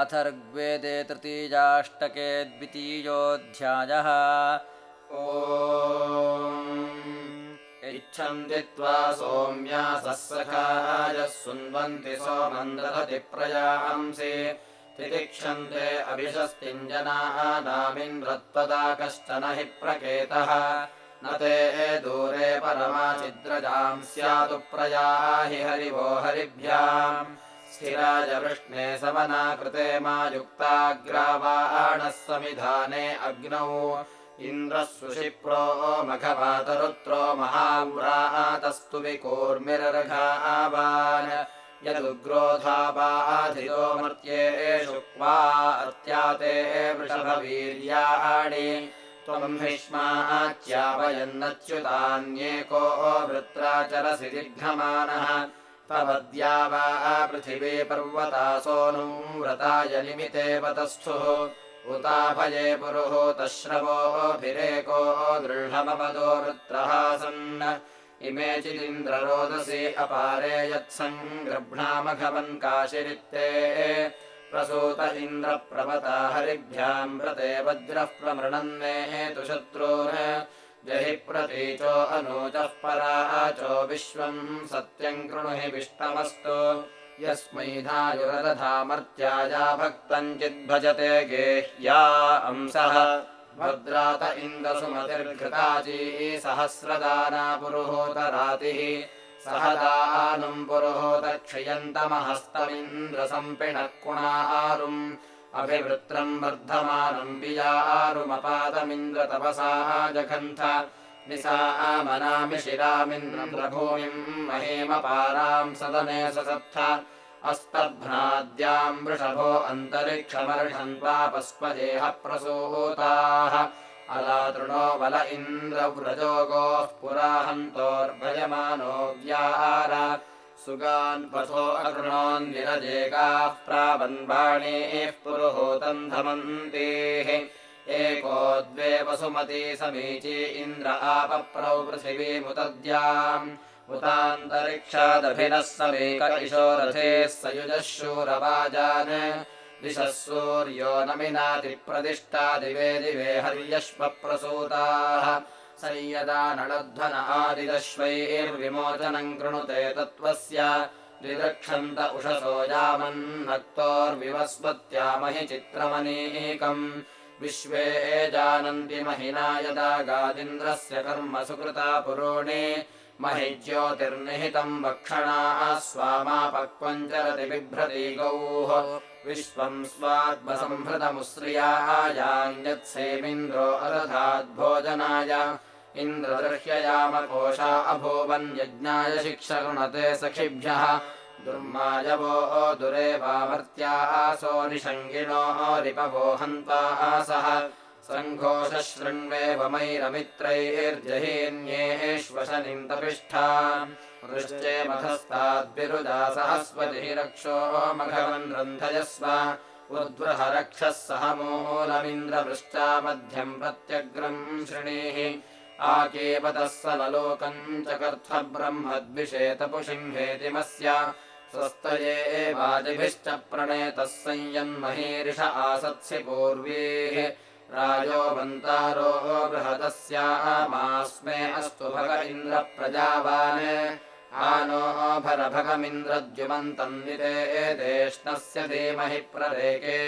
अथर्ग्वेदे तृतीयाष्टके द्वितीयोऽध्यायः। इच्छन्ति त्वा सोम्या सःसखायः सुन्वन्ति सोमन्दधति प्रयांसि तितिक्षन्ते अभिषस्तिञ्जनाः नामिन्द्रत्वदा कश्चन हि प्रकेतः। न ते दूरे परमाचिद्रजाम् स्यातु प्रयाहि हरिवो हरिभ्याम् स्थिराय वृष्णे समनाकृते मा युक्ताग्रावाणः समिधाने अग्नौ। इन्द्रः सुशिप्रो मघवातरुत्रो महाव्रातस्तु विकूर्मिरघावान् यदुग्रोधापाधिरो मर्त्येषु क्वा अर्त्याते वृषभवीर्याणि। त्वम् हिष्माच्यावयन्नच्युतान्येको वृत्राचरसि दिग्धमानः तवद्या वा पृथिवी पर्वता सोऽनु व्रताय निमिते पतस्थुः उताभये पुरुहूतश्रवोऽभिरेको दृढमपदो वृत्रहासन् इमे चिदिन्द्ररोदसी अपारे यत्सङ्गृह्णामघवन् काशिरित्ते। प्रसूत इन्द्रप्रवता हरिभ्याम् व्रते वज्रः प्रमृणन्मे तु जहि प्रतीचो अनूजः पराचो विश्वम् सत्यम् कृणु हि विष्टमस्तु। यस्मै धायुरदधामर्त्याया भक्तम् चिद्भजते गेह्या अंसः। भद्रात इन्दसुमतिर्घृताजी सहस्रदाना पुरुहूतरातिः सह दानुम् पुरुहूतक्षयन्तमहस्तमिन्द्रसम्पिणः कुणारुम् अभिवृत्रम् वर्धमानम् वियारुमपादमिन्द्रतपसा जघन्थ निसा मनामि शिरामिन्द्रभूमिम् महेमपाराम् सदने ससत्थ। अस्तभ्नाद्याम् वृषभो अन्तरिक्षमर्षन्त्वापस्मदेह प्रसूताः अलातृणो बल इन्द्रव्रजोगोः पुराहन्तोर्भजमानो व्याहार सुगान् पथो अकृणोन्निरजेकाः प्रावन्वाणेः पुरुहूतम् धमन्तेः। एको द्वे वसुमती समीची इन्द्र आपप्रौ पृथिवीमुतद्याम् उतान्तरिक्षादभिनः समेक इशो रथेः सयुजः शूरवाजान्। दिशः सूर्यो नमिनातिप्रदिष्टा दिवे दिवे हर्यश्वप्रसूताः संयदा नळध्वन आदिदश्वैर्विमोचनम् कृणुते तत्त्वस्य। द्विद्रक्षन्त उषसो यामन्नक्तोर्विवस्वत्यामहि चित्रमनीकम्। विश्वे जानन्ति महिना यदा गादिन्द्रस्य कर्म सुकृता पुरोणे। महि ज्योतिर्निहितम् वक्षणाः स्वामापक्वम् चरति बिभ्रति गौः। विश्वम् स्वात्मसंहृतमुश्रियायान्यत्सेमिन्द्रो अदधाद्भोजनाय इन्द्रदर्ह्ययामकोशा अभूवन् यज्ञाय शिक्षगुणते सखिभ्यः। दुर्मायवो दुरेवामर्त्यासो निषङ्गिनो रिपवो हन्त्वाः सह सङ्घोषशृण्वेवमैरमित्रैर्जहीन्येष्वशनिन्तपिष्ठा वृश्चे मधस्ताद्विरुदा सहस्वतिः रक्षो मघवन् रन्धयस्व। उद्वृहरक्षः सह मूलमिन्द्रवृष्टा मध्यम् प्रत्यग्रम् शृणीः आकेपतः स नलोकम् चकर्थब्रह्मद्विषेतपुषिम्भेतिमस्य स्वस्तये वाजिभिश्च प्रणेतः संयन्महीरिष आसत्सि पूर्वीः। राजोऽवन्तारो बृहदस्यामास्मे अस्तु भग इन्द्रप्रजावान् आनो भरभगमिन्द्रद्युमन्तम् नितेष्णस्य धीमहि प्ररेके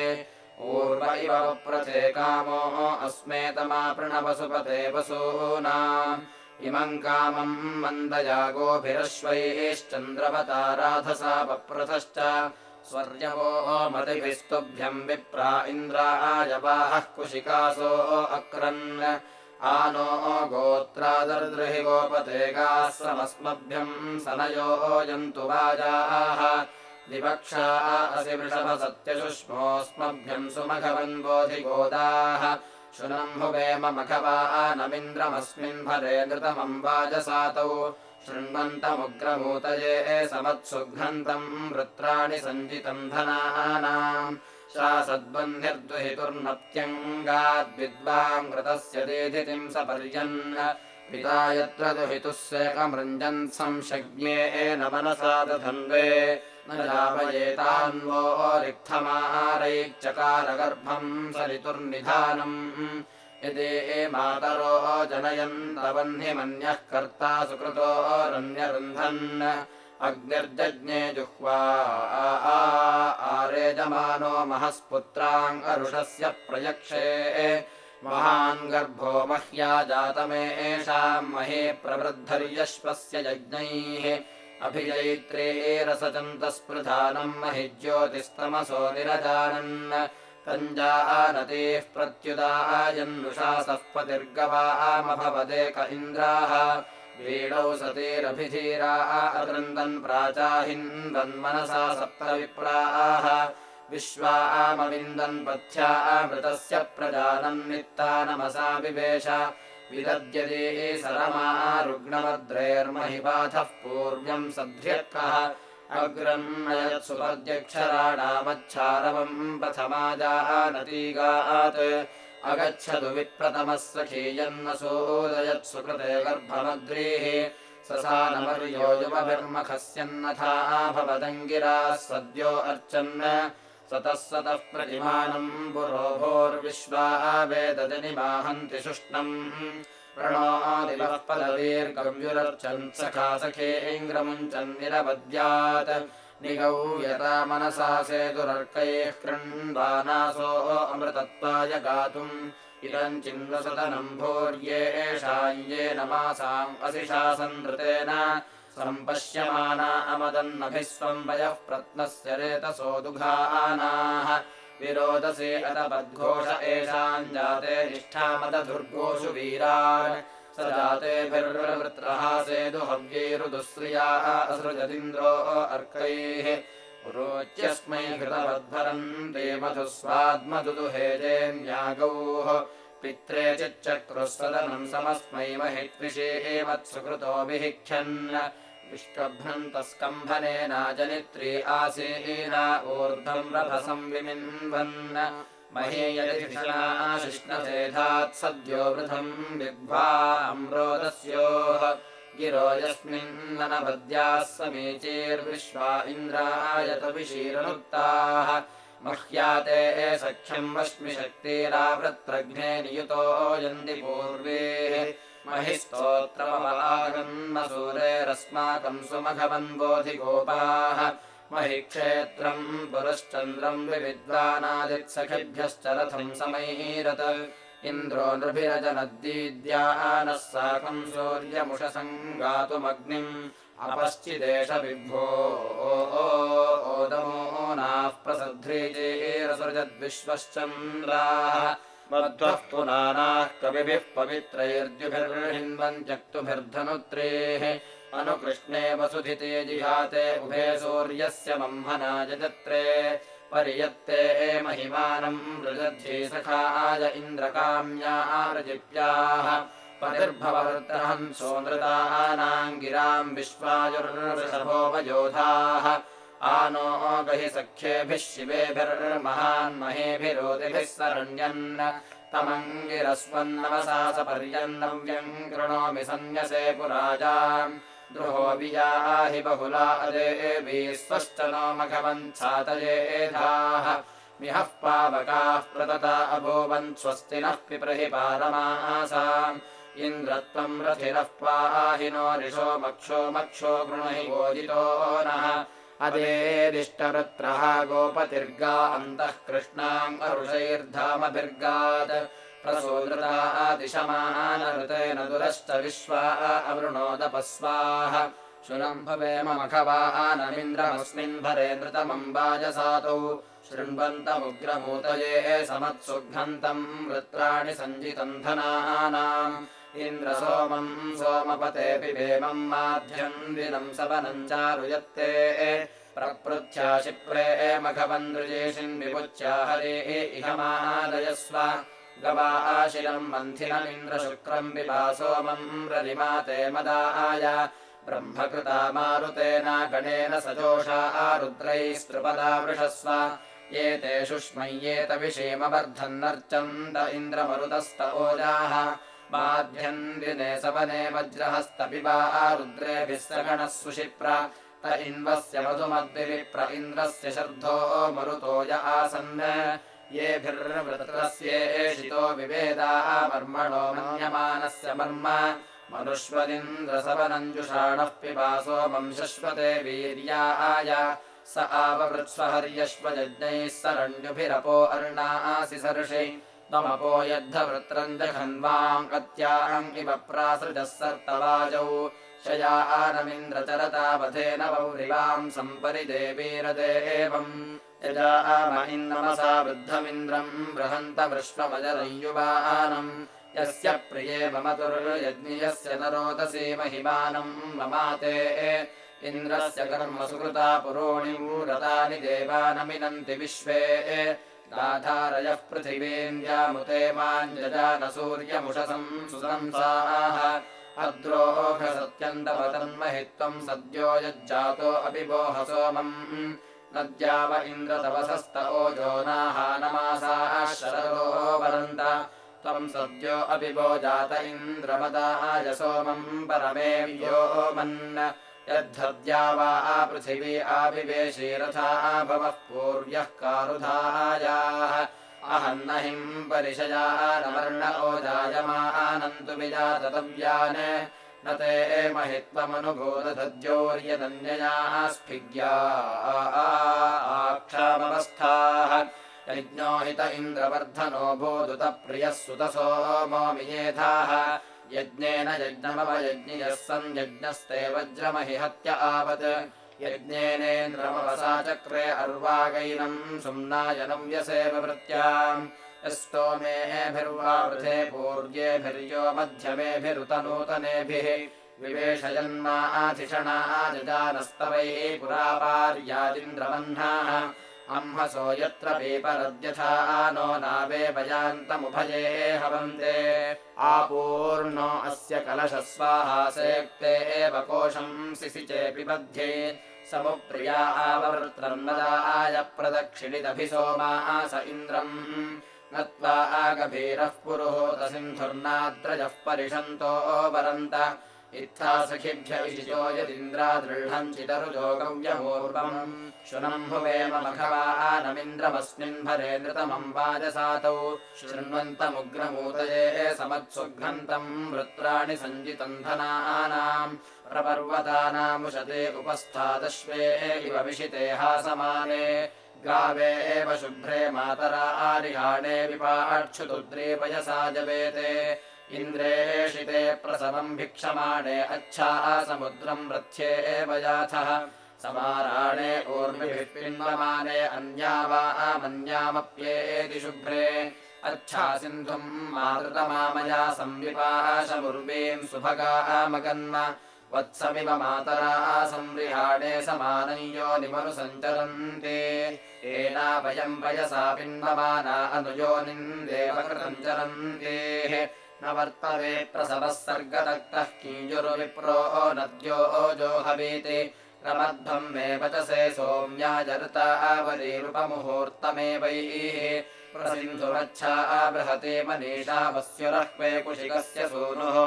ऊर्व इव प्रथे कामो अस्मे तमापृणवसुपते वसूनाम् इमम् कामम् मन्दया गोभिरश्वैश्चन्द्रवताराधसा पप्रथश्च स्वर्यवो मतिभिस्तुभ्यम् विप्रा इन्द्रायवाहः कुशिकासो अक्रन्। आनो गोत्रादर्दृहि गोपतेगाः समस्मभ्यम् सनयो यन्तु वाजाः विवक्षा असि वृषभसत्यशुष्मोऽस्मभ्यम् सुमघवन् बोधिगोदाः। शुनम्भुवेम मघवानमिन्द्रमस्मिन् भरे नृतमम् वाजसातौ। शृण्वन्तमुग्रभूतये समत्सुघ्नन्तम् वृत्राणि सञ्जितम् धनानाम्। शासद्बन्धिर्दुहितुर्नप्त्यङ्गाद्विद्वाम् घृतस्य दीधितिम् सपर्यन् पिता यत्र दुहितुः सेकमृञ्जन् संशज्ञेन मनसा दधन्वे। न यावयेतान्वो रिक्थमारैक्चकारगर्भम् सरितुर्निधानम् यदि मातरो जनयन्तवह्निमन्यः कर्ता सुकृतोरन्यरुन्धन् अग्निर्जज्ञे जुह्वा आरेजमानो महस्पुत्राङ्गरुषस्य प्रयक्षे महान् गर्भो मह्या जातमेषाम् महे प्रवृद्धर्यश्वस्य यज्ञैः। अभिजैत्रेरसचन्तस्पृधानम् महि ज्योतिस्तमसो निरजानन्। तञ्जानतीः प्रत्युदायन्नुषासः पतिर्गवामभवदेक इन्द्राः। वीणौ सतीरभिधीरा अदृन्दन् प्राचाहिन्वन्मनसा सप्तविप्राः विश्वामविन्दन् पथ्यामृतस्य प्रजानन् नित्तानमसा विवेश। विदद्यते सरमा रुग्णमद्रैर्महिपाथः पूर्व्यम् सध्र्यः अग्रन्नयत्सुपद्यक्षराणामच्छारवम् प्रथमाजानतीगात्। अगच्छतु विप्रतमः सखीयन्न सोदयत्सुकृते गर्भमद्रीः। ससानमर्यो युवभिर्मखस्यन्नथा भवदङ्गिराः सद्यो अर्चन् सतः सतः प्रतिमानम् पुरोभोर्विश्वा वेदजनिमाहन्ति शुष्णम्। प्रणोदिवः पदवीर्गव्युरर्चन् सखा सखेङ्ग्रमुञ्चन् निरवद्यात् निगौ यता मनसा सेतुरर्कैः कृण्वानासो अमृतत्वाय गातुम्। इदम् चिन्वसदनम् भोर्येषाञ्येन मासाम् असिशासनृतेन सम्पश्यमाना अमदन्नभिः स्वम् वयः प्रत्नस्य रेतसो दुघानाः। विरोदसे अतपद्घोष एषाम् जाते निष्ठामदुर्गोषु वीरान्। स जातेभिर्वृत्रहासेदु हव्यैरुदुश्रियाः असृजदिन्द्रो अर्कैः। रोच्यस्मै कृतवद्भरम् ते मधुस्वाद्मधुदुहेजेन्यागौः पित्रे चिच्चक्रुः सदनम् समस्मै महित्विषे एवत्सुकृतोऽभिहिख्यन् विष्कभ्रन्तस्कम्भनेनाजनित्री आसीना ऊर्ध्वम् रभसम् विमिन्वन्। महेयशिष्णाशिष्णभेधात् सद्यो वृथम् विद्वा अम्रोदस्योः। गिरो यस्मिन्ननभद्याः समीचीर्विश्वा इन्द्रायतविशीरनुक्ताः मह्याते सख्यम् वश्मिशक्तिरावृत्रघ्ने नियुतो यन्ति पूर्वे महि स्तोत्रमवागन्मसूरेरस्माकम् सुमघवन्बोधिगोपाः महि क्षेत्रम् पुरश्चन्द्रम् विविद्वानादित्सखिभ्यश्च रथम् समैरत्। इन्द्रो नृभिरजनद्दीद्यानः साकम् सूर्यमुषसङ्गातुमग्निम्। अपश्चिदेश विभ्वो ओदमो नाः प्रसध्रीजेरसृजद्विश्वश्चन्द्राः मध्वः पुनानाः कविभिः पवित्रैर्द्युभिर्हिन्वञ्चक्तुभिर्धनुत्रेः अनुकृष्णे वसुधिते जिहाते उभे सूर्यस्य मह्मना जजत्रे। पर्यत्ते महिमानम् रजध्ये सखाय इन्द्रकाम्यारजिप्याः पतिर्भववृत्रहन् सोनृतानाम् गिराम् विश्वायुर्षभोपयोधाः आनो गहि सख्येभिः शिवेभिर्महान्महेभिरोतिभिः सरण्यन् तमङ्गिरस्वन्नवसा स पर्यन्नव्यम् कृणोमि सन्न्यसे पुराजाम् द्रुहो अदेभिः स्वश्च नो मघवञ्छातयेधाः मिहः पावकाः प्रतता अभूवन् स्वस्ति नः पिप्रहि पारमासाम्। इन्द्रत्वम् रथिरः पाहि नो रिषो मक्षो मक्षो गृणहि गोजितो नः अदेदिष्टवृत्रः गोपतिर्गा अन्तः कृष्णाम् अरुषैर्धामभिर्गात्। प्रसूदृतादिशमानऋतेन दुरश्च विश्वा अवृणोदपस्वाः। शुनम्भवेम मखवानमिन्द्रमस्मिन् भरे नृतमम्बाजसातौ शृण्वन्तमुग्रमूतये समत्सुघ्नन्तम् वृत्राणि सञ्जितम् धनानाम् इन्द्रसोमम् सोमपतेऽपि भेमम् माध्यम् दिनम् सवनम् चारुयत्ते। प्रपृथ्या शिप्रे मघवन्दृजेशिन् विमुच्या हरे इह मादयस्व गवाशिलम् मन्थिनमिन्द्रशुक्रम् विभा सोमम् रलिमाते मदाय ब्रह्मकृता मारुतेन गणेन सजोषा रुद्रैस्त्रिपदा वृषस्व। एते शुष्मय्येत विषेमवर्धन्नर्चन्द इन्द्रमरुतस्त ओजाः बाध्यम् दिने सवने वज्रहस्तपिबा रुद्रेभिः सगणः सुशिप्र त इन्वस्य मधुमद्विप्र इन्द्रस्य शर्धो मरुतो य आसन् येभिर्वृत्रस्येषितो विवेदाः मर्मणो मन्यमानस्य मर्म। मनुष्वदिन्द्रसवनञ्जुषाणः पिबासो शश्वते वीर्याय स आववृत्स्वहर्यश्वयज्ञैः सरण्युभिरपो अर्णासि सर्षि त्वमपो यद्धवृत्रम् जघन्वाम् कत्याम् इव प्रासृजः सर्तवाजौ। शया आनमिन्द्रचरतावधेन वौरिवाम् सम्परिदेवीरदे एवम् यजा आमहिन्नमसा वृद्धमिन्द्रम् बृहन्त विश्वमजरयुवानम् यस्य प्रिये ममतुर्यज्ञियस्य न रोदसी महिमानम् ममाते। इन्द्रस्य कर्म सुकृता पुरोणिमूरतानि देवानमिनन्ति विश्वे दाधारयः पृथिवीन्द्यामुते माञ्जजान सूर्यमुषसम् सुसंसाः। अद्रोघसत्यन्तपतन्महित्वम् सद्यो यज्जातो अपि वोह सोमम् नद्याव इन्द्रतवसस्त ओजो नाहानमासाः शरदो वरन्त त्वम् सद्यो अपि वो जात इन्द्रमदाय सोमम् परमे व्योमन् यद्धद्या वा पृथिवी आविवेशीरथा भवः पूर्व्यः कारुधायाः। अहन्न हिम् परिशया ओजायमानन्तु विजातव्यान् न ते महित्वमनुबोधद्योर्यदन्ययाः स्फिग्या आक्षामवस्थाः। यज्ञो हित इन्द्रवर्धनो बोधुतप्रियः सुतसो मोमियेधाः यज्ञेन यज्ञमवयज्ञियः सन् यज्ञस्ते वज्रमहि हत्य आवत् यज्ञेनेन्द्रमवसा चक्रे अर्वागैनम् सुम्नायनम् व्यसेव वृत्याम् यस्तोमेभिर्वा वृथे पूर्व्येभिर्यो मध्यमेभिरुतनूतनेभिः। विवेशयन्माधिषणाजजानस्तवैः पुरापार्यादिन्द्रमह्नाः अह्मसो यत्र पीपरद्यथा नो नावेवयान्तमुभये हवन्ते। आपूर्णो अस्य कलशस्वाहासेक्ते एव कोशम् सिसिचेऽपि मध्ये। समुप्रिया आववृत्रन्नदाय प्रदक्षिणिदभिसोमास इन्द्रम्। नत्वा आगभीरः पुरुहूतसिन्धुर्नाद्रजः परिषन्तो वरन्त। इत्था सखिभ्य विशिचो यदिन्द्रा दृढम् चितरुजोगव्यमूर्वम् शुनम् भुवेम मघवानमिन्द्रमस्मिन् भरे नृतमम् वाजसातौ। शृण्वन्तमुग्रमूतये समत्सुघ्नन्तम् वृत्राणि सञ्जितम् धनानाम् प्रपर्वतानामुशते उपस्थादश्वे इव विशिते हासमाने। गावे एव शुभ्रे मातरा आरिहाणे विपाक्षुदुद्रीपयसा जवेते इन्द्रेषिते प्रसवम् भिक्षमाणे अच्छा समुद्रम् रथ्ये एव याथः समाराणे ऊर्मिभिः पिन्वमाने अन्या वा आमन्यामप्येति शुभ्रे अच्छा सिन्धुम् मातृतमामया संविपाशमुर्वीम् सुभगा आमगन्म वत्समिव मातरा संरिहाणे समानम् योनिमनुसञ्चरन्ति एना वयम् वयसा पिन्वमाना अनुयोनिम् देवकृतम् चरन्तेः न वर्तवे प्रसवः सर्गदक्तः कीजुर्विप्रो नद्यो ओजोहवीति रमध्वम् मे वचसे सोम्याजर्ता आवरीरुपमुहूर्तमेवैः प्रसिन्धुमच्छा बृहते मनीषावस्युरह्वे कुशिकस्य सूनुः।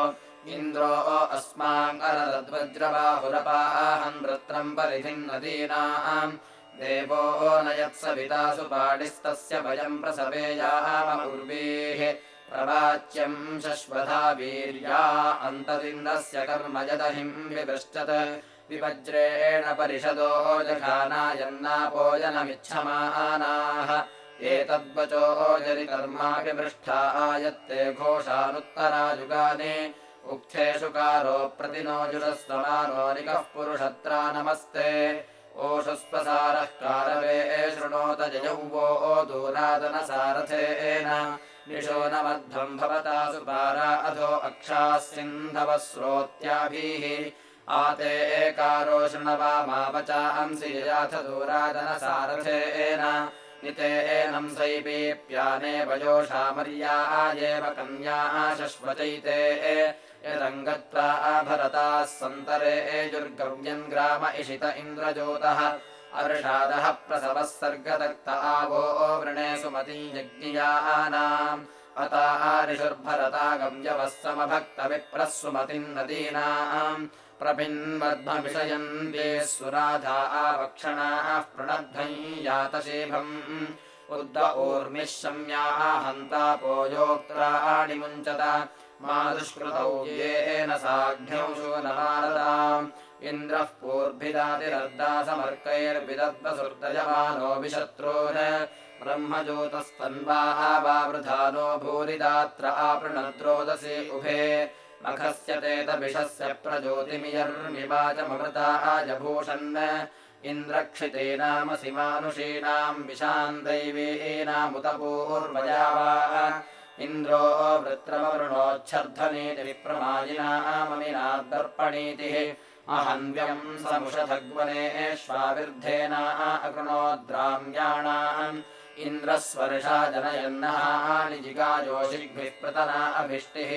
इन्द्रो अस्माङ्गरद्वज्रबाहुरपाहम् वृत्रम् परिधिम् नदीनाम् देवो न यत्सविता सुपाणिस्तस्य भयम् प्रसवेयामपूर्वीः प्रवाच्यम् शश्वथा वीर्या अन्तरिन्द्रस्य कर्म यदहिम् विपृष्टत् विवज्रेण परिषदो जघानायन्नापोजनमिच्छमानाः एतद्वचो जरिकर्माभिपृष्ठा आयत्ते घोषानुत्तरायुगानि उक्थेषु कारो प्रतिनोजुरस्वमानो निकः पुरुषत्रा नमस्ते। ओषुस्वसारः कारवे शृणोत जयौ वो दूरादनसारथेन निशो न मध्वम् भवता सुपारा अधो अक्षाः सिन्धवः स्रोत्याभिः आते एकारो शृणवामावचांसि ययाथ दूरादनसारथेन निते एनम् सैपीप्याने वयोषामर्यायेव कन्याः शश्वचैते यदङ्गत्वा भरताः सन्तरे एजुर्गव्यम् ग्राम इषित इन्द्रज्योतः। अर्षादः प्रसवः सर्गदत्त आवो वृणे सुमती यज्ञियानाम्। अतारिषुर्भरतागम्यवः समभक्तविप्रः सुमतिम् नदीनाम् प्रभिन्वद्मविषयन्ते सुराधा आवक्षणाः प्रणद्धम् यातशेभम् उद्द ऊर्मिः शम्याः योक्त्राणि मुञ्चत मा दुष्कृतौ येन साघ्नंशो न मारताम् इन्द्रः पूर्भिदातिरर्दासमर्कैर्विदद्वसुर्दयमानो विशत्रून्। ब्रह्मज्योतस्तन्वाः वावृधानो भूरिदात्र आपृणद्रोदसे उभे मखस्य तेतभिषस्य प्रज्योतिमियर्मिवाचममृताजभूषन् इन्द्रक्षितेनामसि मानुषीणाम् विशान् दैवीनामुत पूर्वया वा इन्द्रो वृत्रमवृणोच्छर्धनीति विप्रमायिनाममिनादर्पणीतिः अहन्व्यम् समुषधग्वनेष्वाविर्धेना अकृणोद्राम्याणाम्। इन्द्रस्वर्षा जनयन्नहानि जिगायोषिग्भिः प्रतना अभिष्टिः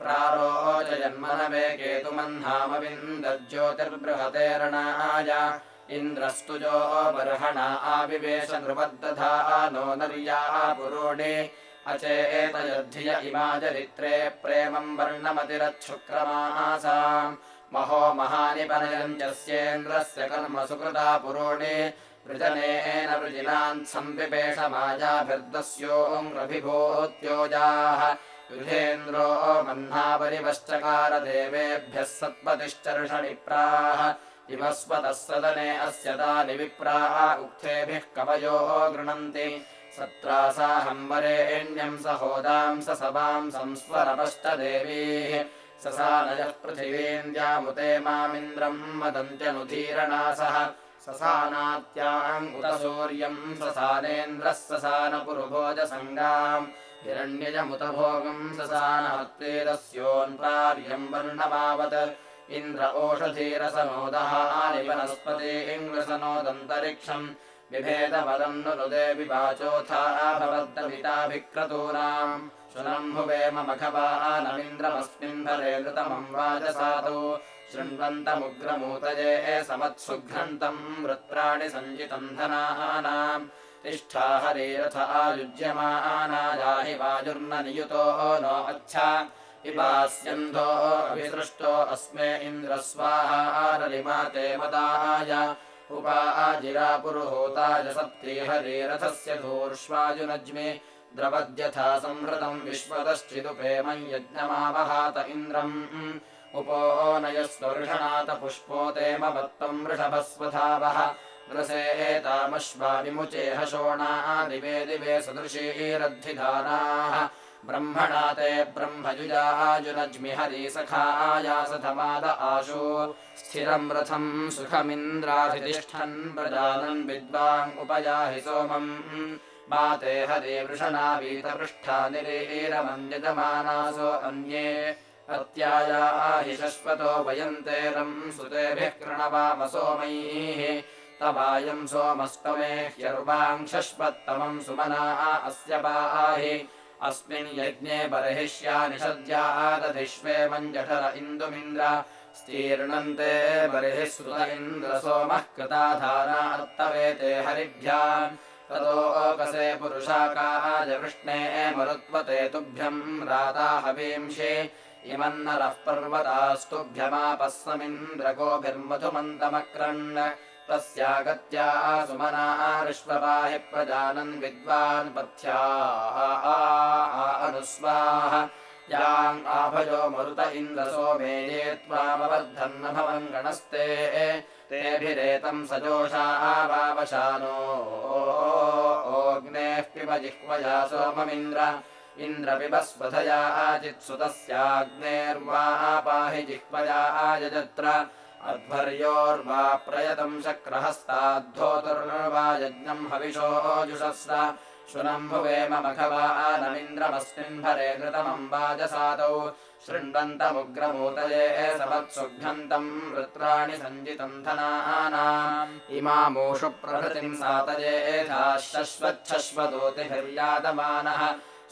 प्रारोचयन्मनवे केतुमह्नामविन्दज्योतिर्बृहतेरणाय इन्द्रस्तुजो बर्हणा आविवेश नृपद्दधा नर्या पुरोणे। अचेतयद्धिय इमा चरित्रे प्रेमम् वर्णमतिरच्छुक्रमासाम्। महो महानिपनयञ्जस्येन्द्रस्य कर्म सुकृता पुरोणे। वृजनेन वृजिनान् संविपेशमाजाभिर्दस्योऽभिभूत्योजाः युधेन्द्रो मह्नापरिवश्चकार देवेभ्यः सत्पतिश्चर्षणिप्राः इमस्वतः सदने अस्य तानि विप्राः उक्थेभिः कवयो गृणन्ति। सत्रासाहम्बरेण्यम् सहोदाम् स सभाम् संस्वरपश्च देवीः। ससानयः पृथिवीन्द्यामुते मामिन्द्रम् मदन्त्यनुधीरणासः। ससानात्याम् उत सूर्यम् ससानेन्द्रः ससानपुरुभोजसङ्गाम् हिरण्यजमुत भोगम् ससानहत्वेदस्योन्पार्यम् वर्णमावत् इन्द्र ओषधीरसनोदः वनस्पति इङ्ग्रसनोदन्तरिक्षम् बिभेदपदम् नुदे विवाचोथा भवद्दविताभिक्रतूनाम् शुनम्भुवेम मखवानमिन्द्रमस्मिन् भरे नृतमम् वाजसातौ शृण्वन्तमुग्रमूतये समत्सुघ्नन्तम् वृत्राणि सञ्जितम् धनानाम् तिष्ठा हरेरथ आयुज्यमानायाहि वाजुर्न नियुतो नो अच्छा इवास्यन्धो अभिसृष्टो अस्मे इन्द्रस्वाहारलिमाते मदाय उपाजिरापुरुहूताय सप्ति हरेरथस्य धूर्ष्वाजुनज्मि द्रवद्यथा संहृतम् विश्वतश्चिदुपेमम् यज्ञमावहात इन्द्रम् उपो नयस्वर्षणात पुष्पोतेम वत्तम् वृषभस्वधावः ग्रसेतामश्वा विमुचेह शोणादिवे दिवे सदृशीरद्धिधानाः ब्रह्मणा ते ब्रह्मजुजाजुनज्मि हरीसखायासधमाद आशु। स्थिरम् रथम् सुखमिन्द्राधितिष्ठन् विद्वान् उपयाहि सोमम्। माते हरे वृषणा वीतपृष्ठा निरीरमन्यजमानासो अन्ये। अत्यायाहि शश्वतो वयन्तेरम् सुतेभिः कृणवामसोमैः तवायम् सोमस्तमे ह्यर्वाम् शश्वत्तमम् सुमना अस्य पाहि। अस्मिन् यज्ञे बर्हिष्यानि सद्यादधिष्वेमम् जठर इन्दुमिन्द्र। स्तीर्णन्ते बर्हिः सुत इन्द्र सोमः कृताधारार्तवेते हरिभ्याम्। ततोऽकसे पुरुषाकाय वृष्णे मरुत्वते तुभ्यम् राता हवींषि। इमन्नरः पर्वतास्तुभ्यमापः समिन्द्रगोभिर्मधुमन्तमक्रन् तस्यागत्या सुमना ऋष्वपाहि प्रजानन् विद्वान् पथ्या अनुस्वाह याम् आभयो मरुत इन्द्रसो मेये त्वामवर्धन्न भवन् गणस्ते। तेभिरेतम् सजोषा वावशानो ओग्नेः पिब जिह्वया सोममिन्द्र। इन्द्रपिबस्वधया आचित्सुतस्याग्नेर्वा पाहि जिह्वया आयजत्र अध्वर्योर्वा प्रयतम् शक्रहस्ताद्धोतुर्वा यज्ञम् हविषो जुषस्र शुनम्भुवेम मखवानमिन्द्रमस्मिन् भरे कृतमम् वाजसातौ। शृण्वन्तमुग्रमूतये समत्सुघ्नन्तम् वृत्राणि सञ्जितम् धनानाम्। इमामूषु प्रभृतिम् सातयेधाश्वच्छश्वतोतिभिर्यातमानः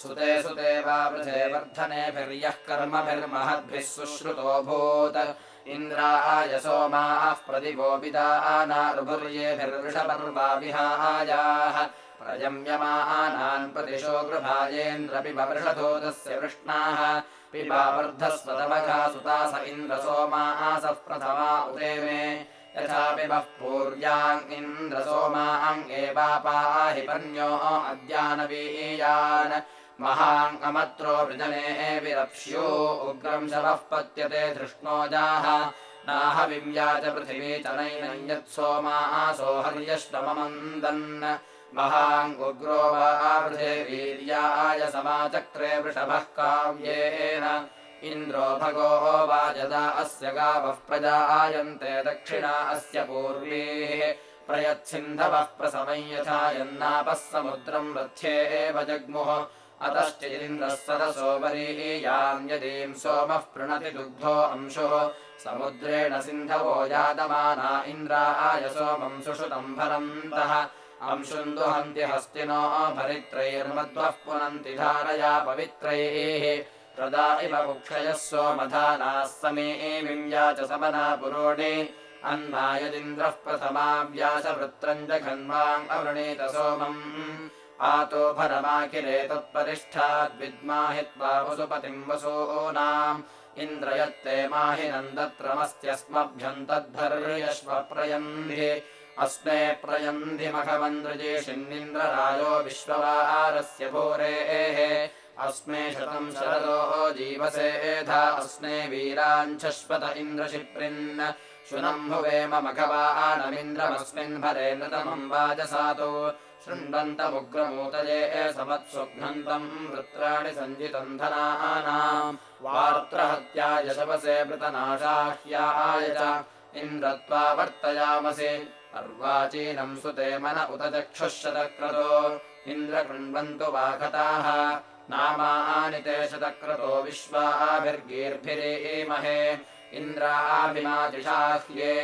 सुते सुते वा वृथे वर्धनेभिर्यः कर्मभिर्महद्भिः सुश्रुतोऽभूत् इन्द्राय सोमाः प्रतिगोपितानारुभुर्येभिर्वृषपर्वाविहायाः प्रयम्यमानान् प्रतिशो गृभायेन्द्रपिबवृषधोदस्य वृष्णाः पिबावर्धस्वतमघा सुतास इन्द्रसोमासः प्रथमा उदे मे। यथा पिबः पूर्याम् इन्द्रसोमाम् एवापाहि पन्यो अद्यानवीयान् महाङ्गमत्रो वृजने विरप्स्यो उग्रम् शवः पत्यते धृष्णोजाः नाह विव्या च पृथिवी च नैनम् यत्सोमासो हर्यश्वममन्दन् महाङ्गुग्रो वा वीर्याय समाचक्रे वृषभः काव्येन। इन्द्रो भगो वा यदा अस्य गावः प्रजायन्ते दक्षिणा अस्य पूर्वीः। प्रयत्सिन्धवः प्रसमं यथा यन्नापः समुद्रम् रथ्ये एव जग्मुः अतश्चेन्द्रः सरसोपरीयाम् यदीम् सोमः पृणति दुग्धो अंशुः। समुद्रेण सिन्धवो यादमाना इन्द्राय सोमम् सुषुतम् भरन्तः अंशुन्दुहन्ति हस्तिनो भरित्रैर्मध्वः पुनन्ति धारया पवित्रैः। प्रदा इव कुक्षयः सोमधानाः समीमिम्या च समना पुरोणे। अन्नायदिन्द्रः प्रथमा व्यासवृत्रम् जघन्वाम् अवृणीत सोमम् आतो भरमाखिले तत्परिष्ठाद्विद्माहित्वा वसुपतिम् वसूनाम्। इन्द्रयत्ते माहिनन्दत्रमस्त्यस्मभ्यम् तद्धर्यश्व प्रयन्धि अस्मे प्रयन्धिमखमन्द्रजेषिन्निन्द्ररायो विश्ववारस्य भूरेः। अस्मे शतम् शरदो जीवसेधा अस्मे वीराञ्छश्वत इन्द्रशिप्रिन्। नृतमम् वाजसातो शृण्वन्तमुग्रमूतये समत्सुघ्नन्तम् वृत्राणि सञ्जितम् धनानाम् वार्त्रहत्याय शवसे मृतनाशाह्याय च इन्द्रत्वा वर्तयामसि अर्वाचीनम् सुते मन उत चक्षुःशतक्रतो इन्द्र कृण्वन्तु वाघताः नामानि ते शतक्रतो विश्वाभिर्गीर्भिरीमहे इन्द्राभिमाजिषाह्ये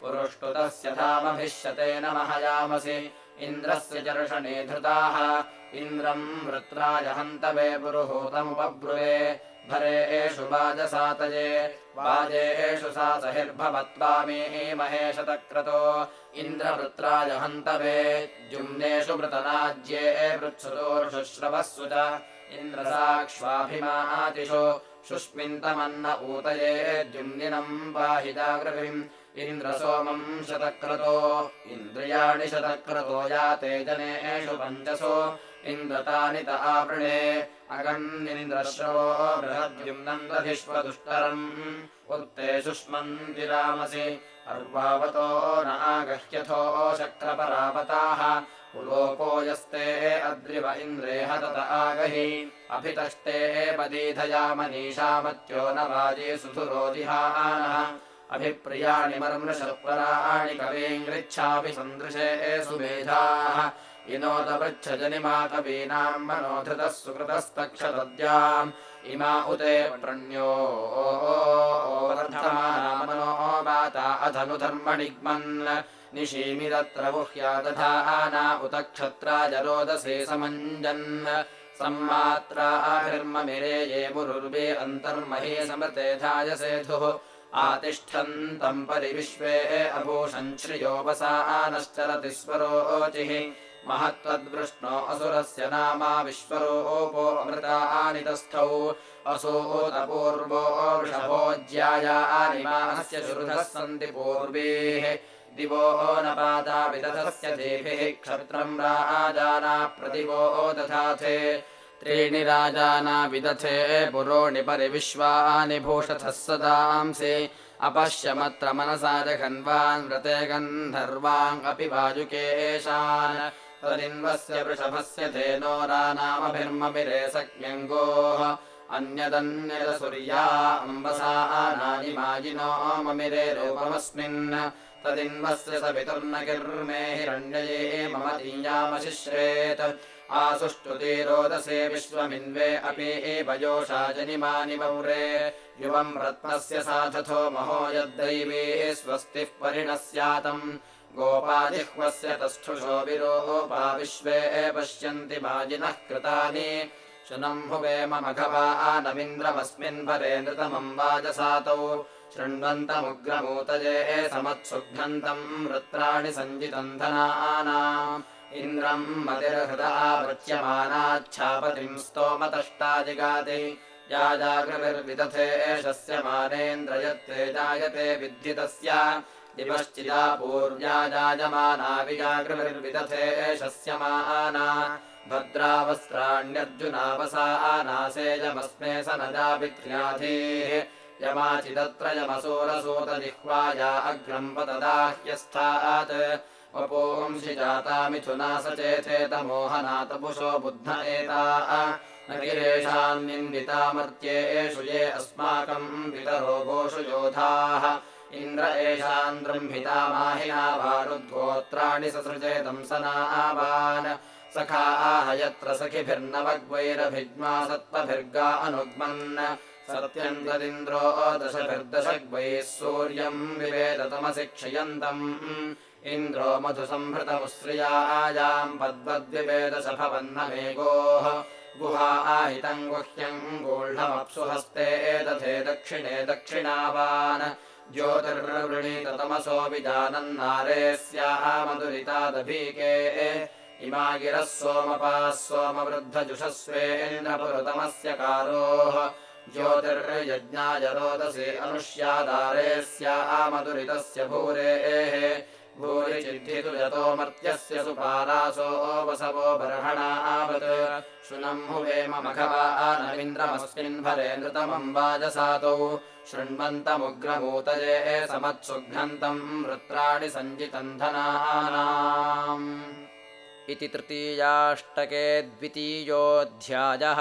पुरुष्टुतस्य धामभिष्यतेन महयामसि इन्द्रस्य चर्षणे धृताः। इन्द्रम् वृत्राय हन्तवे पुरुहूतमुपब्रुवे। भरे एषु वाजसातये वाजे एषु सा सहिर्भवत्वामीमहे शतक्रतो इन्द्रवृत्राय हन्तवे जुम्नेषु मृतनाज्ये पृत्सुतोर्षुश्रवस्सु च। इन्द्रसाक्ष्वाभिमातिषु शुष्मिन्तमन्न ऊतये द्युम्निनम् पाहिदाग्रविम् इन्द्रसोमम् शतक्रतो इन्द्रियाणि शतक्रतो याते जनेषु पञ्चसो। इन्द्रतानि त आवृणे अगन्निन्द्रश्रवो बृहद्युम्नन्दधिष्वदुष्टरम् उत्ते शुष्मन्ति रामसि अर्वावतो न आगह्यथो शक्रपरापताः। पुलोको यस्ते अद्रिव इन्द्रे हतत आगहि अभितष्टे पदीधयामनीषामत्यो न वाजे सुधुरोदिहानः अभिप्रियाणि मर्मृषपराणि कवीङ्गृच्छापि सन्दृशे सुमेधाः। इनोदपृच्छजनिमा कवीनाम् मनोधृतः सुकृतस्तक्षतद्याम्। इमा उते प्रणो मनो वाता अधनुधर्मणिग्मन्। निशीमिदत्र गुह्या दधाना उत क्षत्राय रोदसे समञ्जन्। सम्मात्राभिर्ममिरे ये मुरुर्वे अन्तर्महे समृते धायसेधुः आतिष्ठन्तम् परिविश्वे अभूषम् श्रियोपसानश्चरति स्वरोचिः। महत्त्वद्वृष्णो असुरस्य नामा विश्वरोपो अमृतानि तस्थौ असोतपूर्वो वृषभोज्यायानिमानस्य शुरुधः सन्ति पूर्वेः। दिवो न पाता विदधस्य देभिः क्षत्रम् राजाना प्रतिवो दधाथे त्रीणि राजाना विदथे पुरोणि परिविश्वानि भूषथः सदांसि अपश्यमत्र मनसा जघन्वान् व्रते गन्धर्वाङ् वाजुकेशान्। तदिन्वस्य वृषभस्य धेनोरानामभिर्ममिरे सख्यङ्गोः। अन्यदन्यदसूर्या अम्बसा नायिमायिनो ममिरे रूपमस्मिन्। तदिन्वस्य स पितुर्नगिर्मे हिरण्यये मम दीयामशिश्रेत् आसुष्टुते रोदसे विश्वमिन्वे अपि एवयोषा जनिमानि वौरे युवम् रत्नस्य साधथो महो यद्दैवे स्वस्तिः परिणः स्यातम् विरोपा विश्वे पश्यन्ति माजिनः कृतानि। शुनम्भुवे मघवा आनमिन्द्रमस्मिन् भरे नृतमम् वाजसातौ। शृण्वन्तमुग्रमूतये समत्सुघ्नन्तम् वृत्राणि सञ्जितम् धनानाम् इन्द्रम् मतिर्हृदा वृच्यमानाच्छापतिम् स्तोमतष्टाजिगाति या जागृभिर्विदथे एषस्य मानेन्द्रयत्ते जायते विद्धि तस्य दिवश्चिदा पूर्व्या जायमाना विजागृभिर्विदथे एषस्य माना। भद्रावस्त्राण्यर्जुनावसानासेयमस्मे स न जापित्र्याधीः यमाचिदत्र यमसूरसूतजिह्वाया अग्रम् पतदाह्यस्थात् वपोंसि जाता मिथुना स चेथेतमोहनातपुषो बुद्ध एता। न गिरेषान्निन्दितामर्त्येषु ये अस्माकम् पितरोगोषु योधाः। इन्द्र एषाम् द्रम्भिता माहिना वारुद्गोत्राणि ससृजेतम् सनावान् सखा आह यत्र सखिभिर्नवग्वैरभिज्ञा सत्त्वभिर्गा अनुग्मन्। सत्यम् तदिन्द्रो दशभिर्दशग्वैः सूर्यम् विवेदतमसि क्षयन्तम् इन्द्रो मधुसम्भृतमुश्रियायाम् पद्वद्विवेदश भवन्नमेघोः गुहा आहितम् गुह्यम् गूढमप्सु हस्ते एतथे दक्षिणे दक्षिणावान्। ज्योतिर्वृणीततमसो विजानन्नारे स्याः मधुरितादभीके इमा गिरः सोमपाः सोमवृद्धजुषस्वेन्द्रपुरुतमस्य कारोः। ज्योतिर्यज्ञाय रोदसे अनुष्यादारे स्याः मधुरितस्य भूरेः भूरि चिद्धितु यतो मर्त्यस्य सुपारासो वसवो बर्हणावत् शुनम् हुवेम मघवानमिन्द्रमस्मिन् भरे नृतमम् वाजसातौ। शृण्वन्तमुग्रभूतये समत्सुघ्नन्तम् वृत्राणि सञ्जितम् धनानाम्। इति तृतीयाष्टके द्वितीयोऽध्यायः